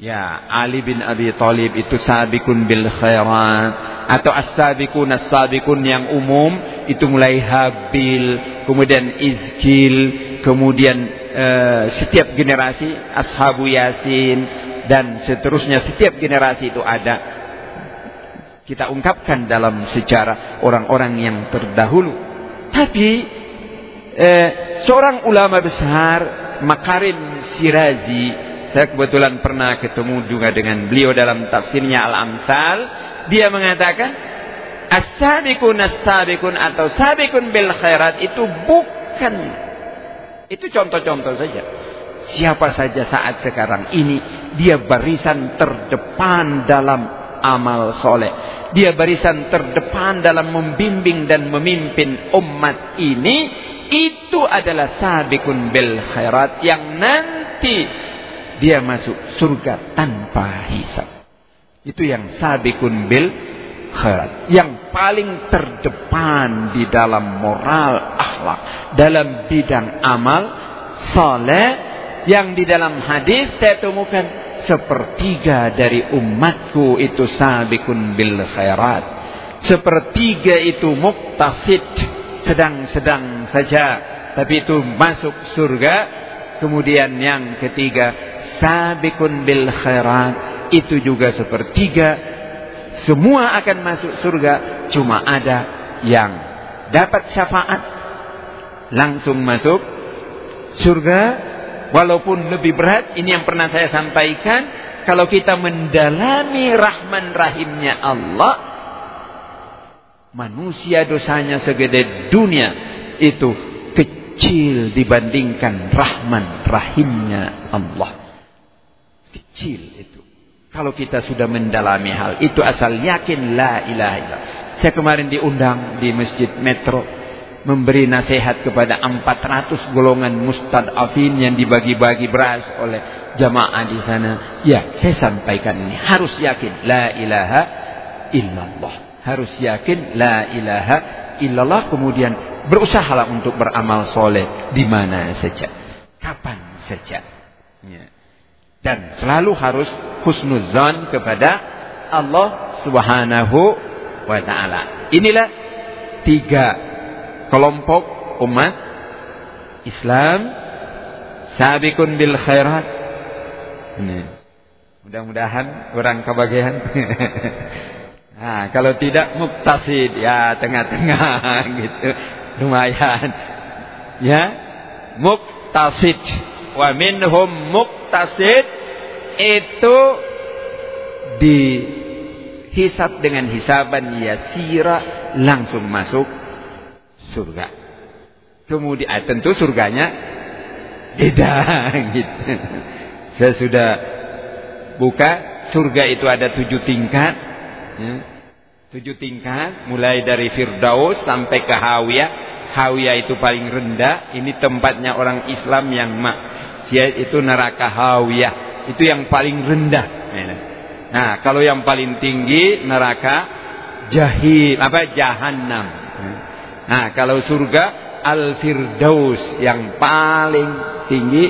ya Ali bin Abi Thalib itu sabikun bil khairat. Atau as-sabikun as-sabikun yang umum itu mulai Habil, kemudian Izkil, kemudian Eh, setiap generasi ashabu yasin dan seterusnya setiap generasi itu ada. Kita ungkapkan dalam sejarah orang-orang yang terdahulu. Tapi eh, seorang ulama besar Makarin Sirazi saya kebetulan pernah ketemu juga dengan beliau dalam tafsirnya Al-Amsal dia mengatakan as-sabiqun as-sabiqun atau sabiqun bil khairat itu bukan itu contoh-contoh saja. Siapa saja saat sekarang ini dia barisan terdepan dalam amal soleh. Dia barisan terdepan dalam membimbing dan memimpin umat ini. Itu adalah sabikun bil khairat yang nanti dia masuk surga tanpa hisab. Itu yang sabikun bil khairat. Yang paling terdepan di dalam moral akhlak. Dalam bidang amal saleh yang di dalam hadis saya temukan sepertiga dari umatku itu sabikun bil khairat. Sepertiga itu muktasid sedang-sedang saja tapi itu masuk surga. Kemudian yang ketiga sabikun bil khairat. Itu juga sepertiga. Semua akan masuk surga, cuma ada yang dapat syafaat, langsung masuk surga. Walaupun lebih berat, ini yang pernah saya sampaikan, kalau kita mendalami rahman rahimnya Allah, manusia dosanya segede dunia itu kecil dibandingkan rahman rahimnya Allah. Kecil itu. Kalau kita sudah mendalami hal itu asal yakin la ilaha illallah. Saya kemarin diundang di Masjid Metro memberi nasihat kepada 400 golongan mustadafin yang dibagi-bagi beras oleh jamaah di sana. Ya, saya sampaikan ini harus yakin la ilaha illallah. Harus yakin la ilaha illallah kemudian berusahalah untuk beramal soleh di mana saja, kapan saja. Ya. Dan selalu harus husnuzan kepada Allah Subhanahu wa taala. Inilah tiga kelompok umat Islam sabiqun bil khairat. Mudah-mudahan orang kebagian. nah, kalau tidak muktasid ya tengah-tengah gitu. Lumayan. Ya. Muktasid wa minhum muktasid itu dihisap dengan hisaban yasira langsung masuk surga. Kemudian ah, tentu surganya beda gitu. Saya sudah buka surga itu ada tujuh tingkat. Ya. Tujuh tingkat mulai dari Firdaus sampai ke Hawiyah. Hawiyah itu paling rendah. Ini tempatnya orang Islam yang maksiat itu neraka Hawiyah itu yang paling rendah. Nah, kalau yang paling tinggi neraka jahil apa jahannam. Nah, kalau surga al-firdaus yang paling tinggi.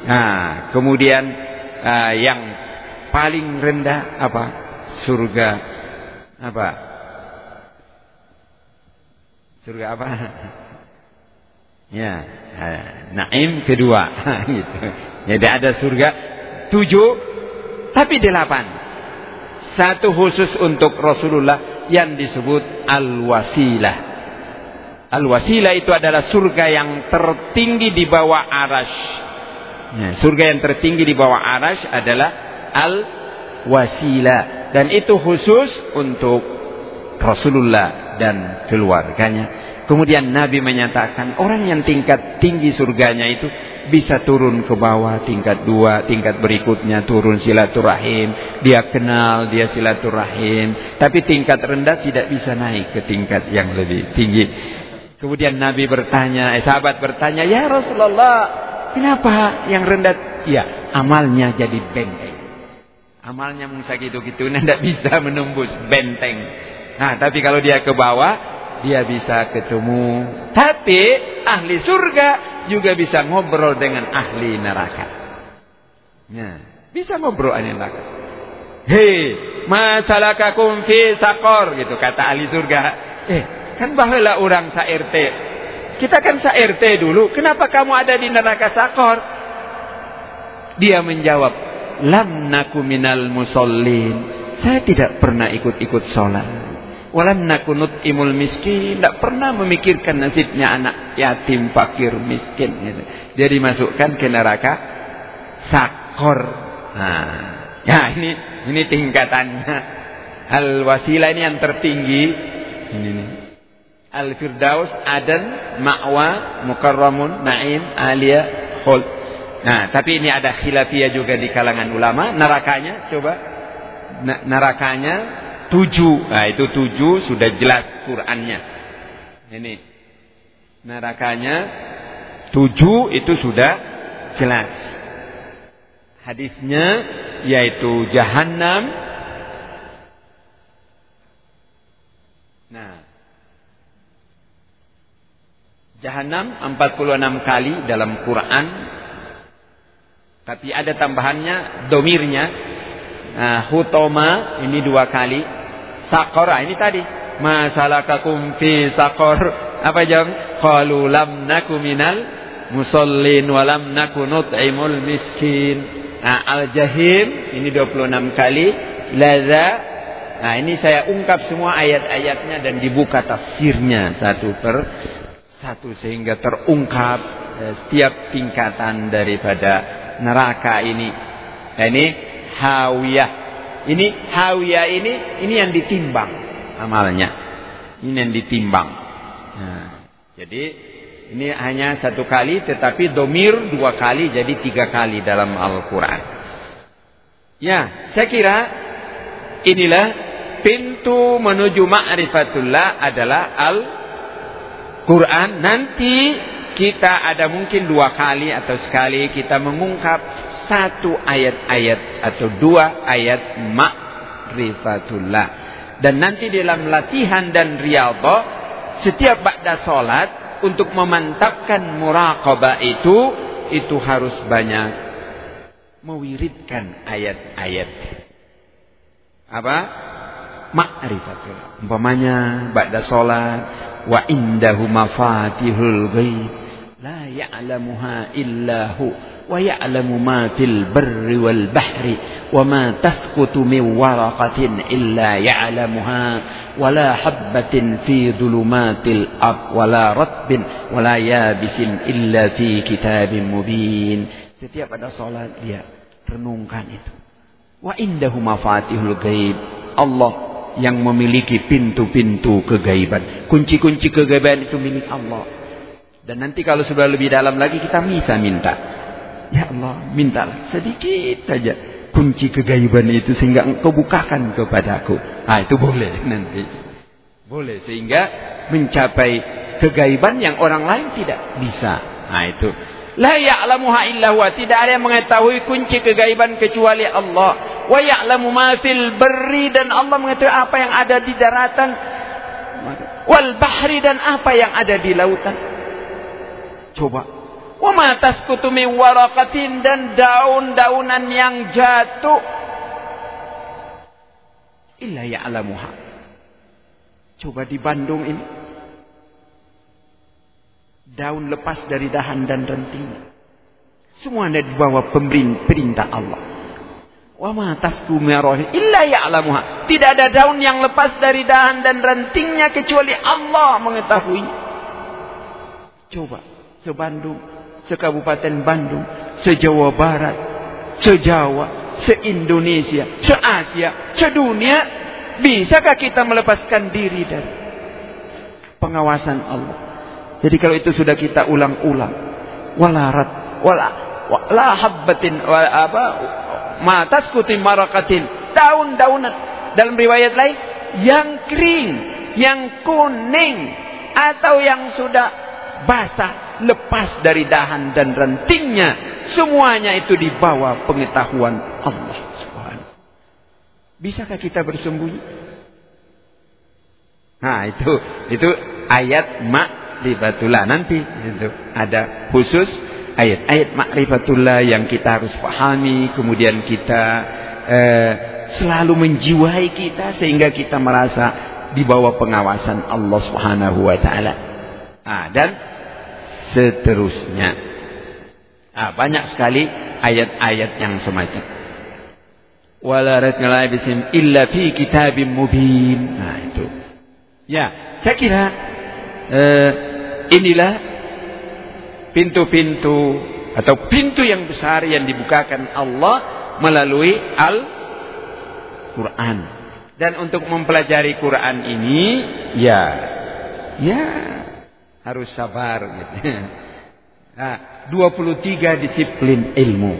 Nah, kemudian uh, yang paling rendah apa? Surga apa? Surga apa? Ya, naim kedua gitu. Jadi ada surga tujuh, tapi delapan. Satu khusus untuk Rasulullah yang disebut Al-Wasilah. Al-Wasilah itu adalah surga yang tertinggi di bawah arash. Ya, surga yang tertinggi di bawah arash adalah Al-Wasilah. Dan itu khusus untuk Rasulullah dan keluarganya. Kemudian Nabi menyatakan orang yang tingkat tinggi surganya itu bisa turun ke bawah tingkat dua, tingkat berikutnya turun silaturahim. Dia kenal, dia silaturahim. Tapi tingkat rendah tidak bisa naik ke tingkat yang lebih tinggi. Kemudian Nabi bertanya, eh, sahabat bertanya, ya Rasulullah, kenapa yang rendah? Ya, amalnya jadi benteng. Amalnya mungkin gitu-gitu, tidak bisa menembus benteng. Nah, tapi kalau dia ke bawah, dia bisa ketemu. Tapi ahli surga juga bisa ngobrol dengan ahli neraka. Ya, bisa ngobrol ahli neraka. Hei, masalakakum fi sakor gitu kata ahli surga. Eh, kan bahwa orang sa-RT. Kita kan sa-RT dulu, kenapa kamu ada di neraka sakor? Dia menjawab, lam naku minal musallin. Saya tidak pernah ikut-ikut sholat. Walam nakunut imul miskin. Tidak pernah memikirkan nasibnya anak yatim, fakir, miskin. Gitu. Dia dimasukkan ke neraka sakor. Nah, ya ini ini tingkatannya. Al wasilah ini yang tertinggi. Ini nih. Al firdaus, adan, ma'wa, mukarramun, naim, alia, khul. Nah, tapi ini ada khilafiyah juga di kalangan ulama. Nerakanya, coba. Nerakanya tujuh. Nah itu tujuh sudah jelas Qurannya. Ini nerakanya tujuh itu sudah jelas. Hadisnya yaitu jahanam. Nah. Jahanam 46 kali dalam Quran. Tapi ada tambahannya domirnya. Nah, hutoma ini dua kali Sakor ini tadi. Masalakakum fi sakor. Apa jawab? Qalu lam naku minal musallin wa lam naku nut'imul miskin. Nah, al-jahim ini 26 kali. Ladza Nah ini saya ungkap semua ayat-ayatnya dan dibuka tafsirnya satu per satu sehingga terungkap eh, setiap tingkatan daripada neraka ini. Nah, ini hawiyah. Ini hawiyah ini ini yang ditimbang amalnya. Ini yang ditimbang. Nah, jadi ini hanya satu kali tetapi domir dua kali jadi tiga kali dalam Al-Quran. Ya, saya kira inilah pintu menuju ma'rifatullah adalah Al-Quran. Nanti kita ada mungkin dua kali atau sekali kita mengungkap satu ayat-ayat atau dua ayat ma'rifatullah. Dan nanti dalam latihan dan riyadhah setiap ba'da salat untuk memantapkan muraqabah itu itu harus banyak mewiridkan ayat-ayat. Apa? Ma'rifatullah. Umpamanya ba'da salat wa indahu mafatihul ghaib la ya'lamuha illa hu ويعلم ما في البر والبحر وما تسقط من ورقة إلا يعلمها ولا حبة في ظلمات الأرض ولا رطب ولا يابس إلا في كتاب مبين setiap ada salat dia renungkan itu wa indahu mafatihul gaib Allah yang memiliki pintu-pintu kegaiban kunci-kunci kegaiban itu milik Allah dan nanti kalau sudah lebih dalam lagi kita bisa minta Ya Allah, mintalah sedikit saja kunci kegaiban itu sehingga engkau bukakan kepadaku. Ah itu boleh nanti. Boleh sehingga mencapai kegaiban yang orang lain tidak bisa. Nah itu. La ya'lamuha illa huwa. Tidak ada yang mengetahui kunci kegaiban kecuali Allah. Wa ya'lamu ma fil barri dan Allah mengetahui apa yang ada di daratan. Wal bahri dan apa yang ada di lautan. Coba Wa ma tasqutu min waraqatin dan daun-daunan yang jatuh illa ya'lamuha. Coba di Bandung ini daun lepas dari dahan dan ranting. Semua ada di bawah perintah Allah. Wa ma tasqutu illa ya'lamuha. Tidak ada daun yang lepas dari dahan dan rantingnya kecuali Allah mengetahui. Coba sebandung se-Kabupaten Bandung, se-Jawa Barat, se-Jawa, se-Indonesia, se-Asia, se-dunia, bisakah kita melepaskan diri dari pengawasan Allah? Jadi kalau itu sudah kita ulang-ulang, walarat, wala, wala habbatin, wala apa, marakatin, daun-daunan. Dalam riwayat lain, yang kering, yang kuning, atau yang sudah basah lepas dari dahan dan rantingnya. Semuanya itu di bawah pengetahuan Allah Subhanahu. Bisakah kita bersembunyi? Nah, itu itu ayat ma'rifatullah nanti itu ada khusus ayat-ayat ma'rifatullah yang kita harus pahami kemudian kita eh, selalu menjiwai kita sehingga kita merasa di bawah pengawasan Allah Subhanahu wa taala. Nah, dan seterusnya. Nah, banyak sekali ayat-ayat yang semacam. Wala bisim illa fi kitabim mubin. Nah, itu. Ya, saya kira eh, inilah pintu-pintu atau pintu yang besar yang dibukakan Allah melalui Al-Quran. Dan untuk mempelajari Quran ini, ya, ya harus sabar gitu. Nah, 23 disiplin ilmu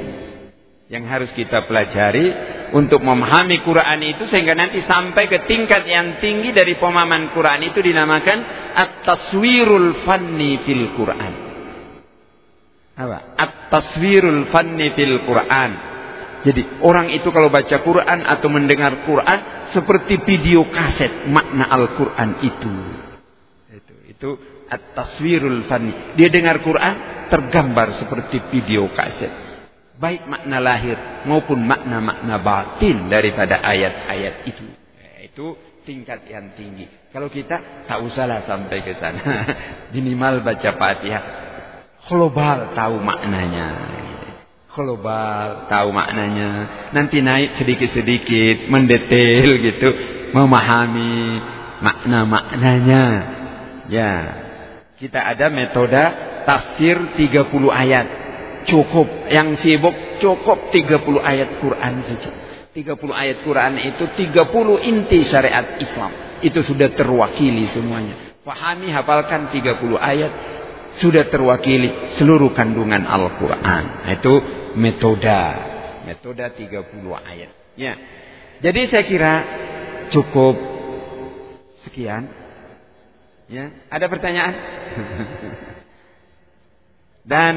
yang harus kita pelajari untuk memahami Quran itu sehingga nanti sampai ke tingkat yang tinggi dari pemahaman Quran itu dinamakan at-taswirul fanni fil Quran. Apa? At-taswirul fanni fil Quran. Jadi orang itu kalau baca Quran atau mendengar Quran seperti video kaset makna Al-Quran itu. Itu, itu at-taswirul fani. Dia dengar Quran tergambar seperti video kaset. Baik makna lahir maupun makna-makna batin daripada ayat-ayat itu. Eh, itu tingkat yang tinggi. Kalau kita tak usahlah sampai ke sana. Minimal baca Fatihah. Global tahu maknanya. Global tahu maknanya. Nanti naik sedikit-sedikit, mendetail gitu. memahami makna-maknanya. Ya. Kita ada metode tafsir 30 ayat. Cukup yang sibuk cukup 30 ayat Quran saja. 30 ayat Quran itu 30 inti syariat Islam. Itu sudah terwakili semuanya. Pahami, hafalkan 30 ayat sudah terwakili seluruh kandungan Al-Quran. Itu metode. Metode 30 ayat. Ya. Jadi saya kira cukup sekian. Ya, ada pertanyaan? Dan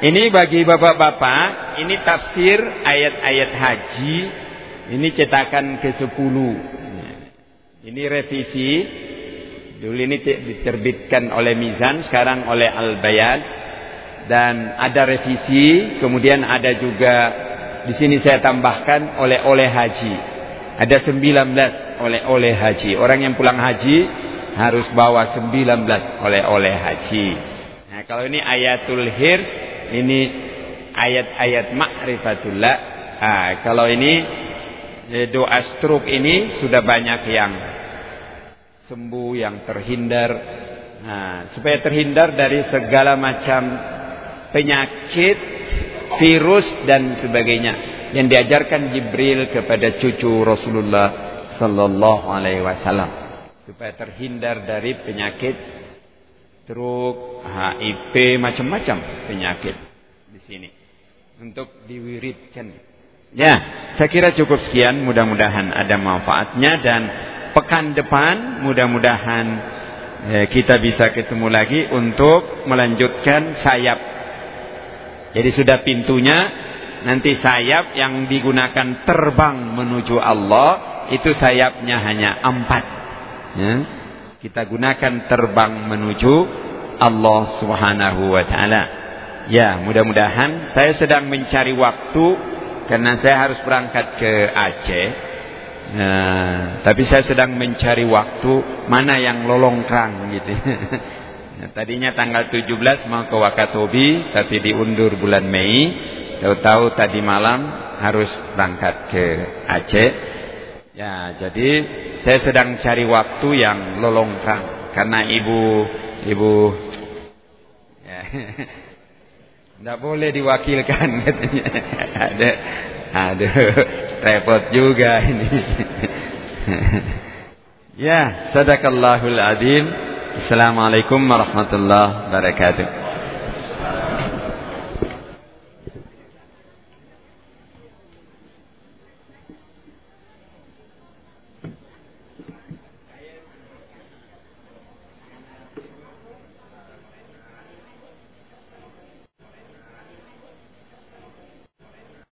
ini bagi bapak-bapak, ini tafsir ayat-ayat haji. Ini cetakan ke-10. Ini revisi Dulu ini diterbitkan oleh Mizan, sekarang oleh Al-Bayan. Dan ada revisi, kemudian ada juga di sini saya tambahkan oleh-oleh haji. Ada 19 oleh-oleh haji. Orang yang pulang haji harus bawa 19 oleh-oleh haji. Nah, kalau ini ayatul hirs, ini ayat-ayat ma'rifatullah. Nah, kalau ini eh, doa stroke ini sudah banyak yang sembuh, yang terhindar. Nah, supaya terhindar dari segala macam penyakit, virus dan sebagainya yang diajarkan Jibril kepada cucu Rasulullah sallallahu alaihi wasallam supaya terhindar dari penyakit stroke, HIV, macam-macam penyakit di sini untuk diwiridkan. Ya, saya kira cukup sekian. Mudah-mudahan ada manfaatnya dan pekan depan mudah-mudahan eh, kita bisa ketemu lagi untuk melanjutkan sayap. Jadi sudah pintunya nanti sayap yang digunakan terbang menuju Allah itu sayapnya hanya empat. Ya. Kita gunakan terbang menuju Allah Subhanahu wa taala. Ya, mudah-mudahan saya sedang mencari waktu karena saya harus berangkat ke Aceh Nah, tapi saya sedang mencari waktu mana yang lolongkrang gitu. Nah, tadinya tanggal 17 mau ke Wakatobi tapi diundur bulan Mei. Tahu-tahu tadi malam harus berangkat ke Aceh. Ya, jadi saya sedang cari waktu yang lolongkrang karena ibu ibu ya, tidak boleh diwakilkan katanya. Ada Aduh, repot juga ini. ya, sadaqallahul adzim. Assalamualaikum warahmatullahi wabarakatuh.